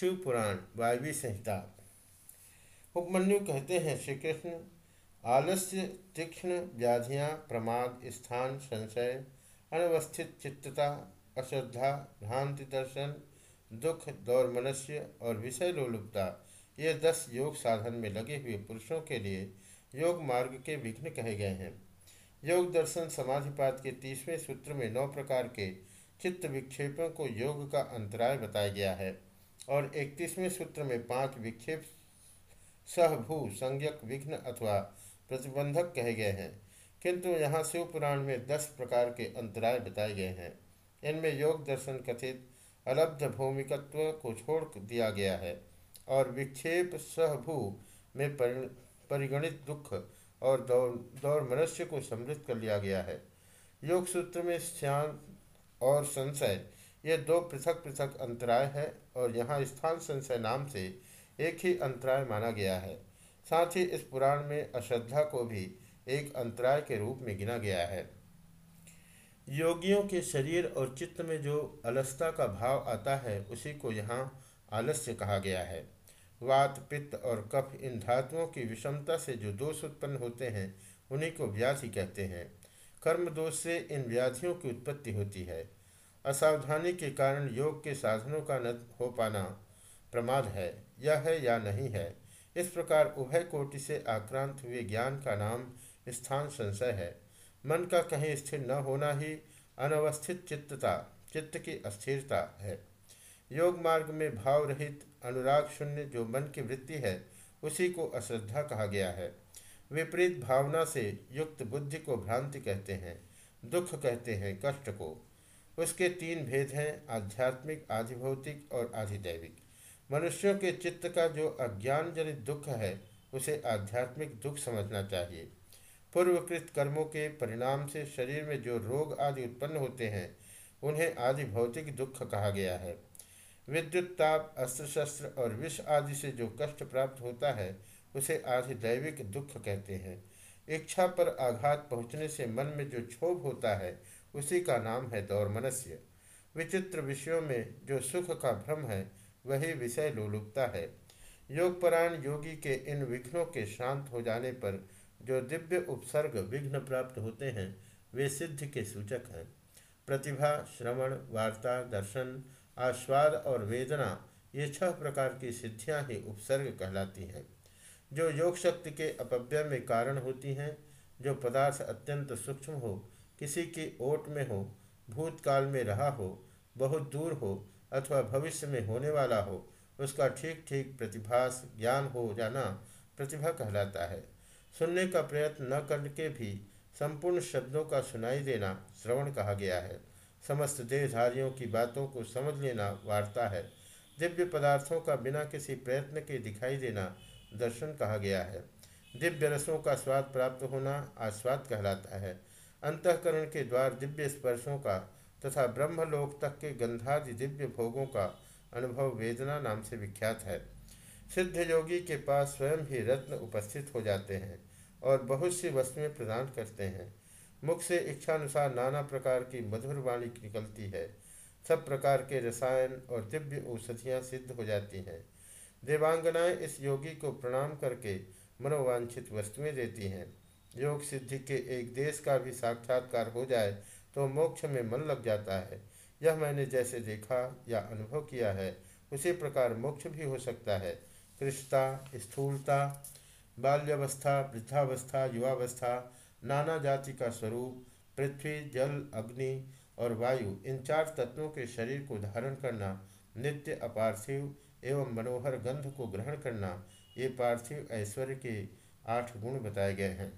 शिव पुराण वायवी संहिता। उपमन्यु कहते हैं श्री कृष्ण आलस्य, तीक्ष्ण, व्याधियाँ, प्रमाद, स्थान, संशय, अनवस्थित चित्तता, अश्रद्धा, भ्रांति दर्शन, दुख, दौर मनुष्य और विषय लोलुपता, ये दस योग साधन में लगे हुए पुरुषों के लिए योग मार्ग के विघ्न कहे गए हैं। योग दर्शन समाधिपात के तीसवें सूत्र में नौ प्रकार के चित्त विक्षेपों को योग का अंतराय बताया गया है। और इकतीसवें सूत्र में पाँच विक्षेप सहभू संज्ञक, विघ्न अथवा प्रतिबंधक कहे गए हैं। किंतु यहाँ शिव पुराण में दस प्रकार के अंतराय बताए गए हैं। इनमें योग दर्शन कथित अलब्ध भूमिकत्व को छोड़ दिया गया है और विक्षेप सहभू में परिगणित दुख और दौर दौर मनुष्य को समृद्ध कर लिया गया है। योग सूत्र में श्यान और संशय ये दो पृथक पृथक अंतराय है और यहाँ स्थान संशय नाम से एक ही अंतराय माना गया है। साथ ही इस पुराण में अश्रद्धा को भी एक अंतराय के रूप में गिना गया है। योगियों के शरीर और चित्त में जो अलसता का भाव आता है, उसी को यहाँ आलस्य कहा गया है। वात, पित्त और कफ इन धातुओं की विषमता से जो दोष उत्पन्न होते हैं, उन्हीं को व्याधि कहते हैं। कर्म दोष से इन व्याधियों की उत्पत्ति होती है। असावधानी के कारण योग के साधनों का न हो पाना प्रमाद है। यह है या नहीं है? इस प्रकार उभय कोटि से आक्रांत हुए ज्ञान का नाम स्थान संशय है। मन का कहीं स्थिर न होना ही अनवस्थित चित्तता, चित्त की अस्थिरता है। योग मार्ग में भाव रहित अनुराग शून्य जो मन की वृत्ति है, उसी को अश्रद्धा कहा गया है। विपरीत भावना से युक्त बुद्धि को भ्रांति कहते हैं, दुख कहते हैं, कष्ट को। उसके तीन भेद हैं, आध्यात्मिक, आधिभौतिक और आधिदैविक। मनुष्यों के चित्त का जो अज्ञान जनित दुख है, उसे आध्यात्मिक दुख समझना चाहिए। पूर्वकृत कर्मों के परिणाम से शरीर में जो रोग आदि उत्पन्न होते हैं, उन्हें आदि भौतिक दुख कहा गया है। विद्युत ताप अस्त्र शस्त्र और विष आदि से जो कष्ट प्राप्त होता है, उसे आदि दैविक दुख कहते हैं। इच्छा पर आघात पहुँचने से मन में जो क्षोभ होता है उसी का नाम है दौर मनस्य विचित्र विषयों में जो सुख का भ्रम है, वही विषय लोलुपता है। योगपरायण योगी के इन विघ्नों के शांत हो जाने पर जो दिव्य उपसर्ग विघ्न प्राप्त होते हैं, वे सिद्ध के सूचक हैं। प्रतिभा, श्रवण, वार्ता, दर्शन, आस्वाद और वेदना, ये छह प्रकार की सिद्धियाँ ही उपसर्ग कहलाती हैं। जो योग शक्ति के अपव्यय में कारण होती हैं, जो पदार्थ अत्यंत सूक्ष्म हो किसी की ओट में हो, भूतकाल में रहा हो, बहुत दूर हो अथवा भविष्य में होने वाला हो, उसका ठीक ठीक प्रतिभास ज्ञान हो जाना प्रतिभा कहलाता है। सुनने का प्रयत्न न करके भी संपूर्ण शब्दों का सुनाई देना श्रवण कहा गया है। समस्त देहधारियों की बातों को समझ लेना वार्ता है। दिव्य पदार्थों का बिना किसी प्रयत्न के दिखाई देना दर्शन कहा गया है। दिव्य रसों का स्वाद प्राप्त होना आस्वाद कहलाता है। अंतकरण के द्वार दिव्य स्पर्शों का तथा ब्रह्मलोक तक के गंधादि दिव्य भोगों का अनुभव वेदना नाम से विख्यात है। सिद्ध योगी के पास स्वयं ही रत्न उपस्थित हो जाते हैं और बहुत सी वस्तुएँ प्रदान करते हैं। मुख से इच्छानुसार नाना प्रकार की मधुर वाणी निकलती है। सब प्रकार के रसायन और दिव्य औषधियाँ सिद्ध हो जाती हैं। देवांगनाएँ इस योगी को प्रणाम करके मनोवांछित वस्तुएँ देती हैं। योग सिद्धि के एक देश का भी साक्षात्कार हो जाए तो मोक्ष में मन लग जाता है। यह मैंने जैसे देखा या अनुभव किया है, उसी प्रकार मोक्ष भी हो सकता है। कृष्णता, स्थूलता, बाल्यावस्था, वृद्धावस्था, युवावस्था, नाना जाति का स्वरूप, पृथ्वी, जल, अग्नि और वायु, इन चार तत्वों के शरीर को धारण करना, नित्य अपार्थिव एवं मनोहर गंध को ग्रहण करना, ये पार्थिव ऐश्वर्य के आठ गुण बताए गए हैं।